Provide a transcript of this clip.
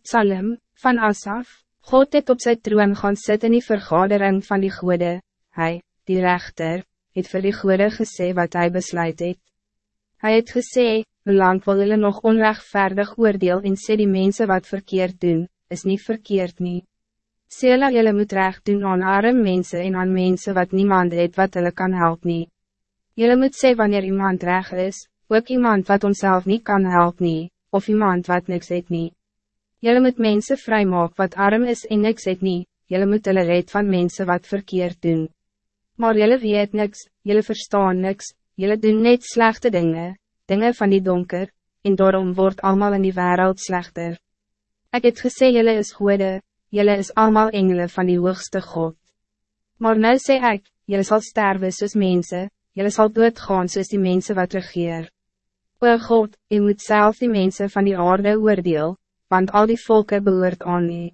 Psalm, van Asaf, God het op sy troon gaan sit in die vergadering van die goede, hy, die rechter, het vir die goede gesê wat hij besluit het. Hy het gesê, hoe lang wil hulle nog onrechtvaardig oordeel en sê die mensen wat verkeerd doen, is niet verkeerd nie. Sê hulle julle moet recht doen aan arme mensen en aan mensen wat niemand het wat hulle kan helpen. nie. Julle moet sê wanneer iemand recht is, ook iemand wat onszelf niet kan helpen, nie, of iemand wat niks het niet. Jelle moet mensen vrijmaken wat arm is en niks het niet, jelle moet hulle red van mensen wat verkeerd doen. Maar jelle weet niks, jelle verstaan niks, jelle doen net slechte dingen, dingen van die donker, en daarom wordt allemaal in die wereld slechter. Ik het gesê jelle is goede, jelle is allemaal engelen van die hoogste God. Maar nu sê ik, jelle zal sterven soos mensen, jelle zal doodgaan soos die mensen wat regeer. O God, je moet zelf die mensen van die aarde oordeel, want al die volken behoort aan nie.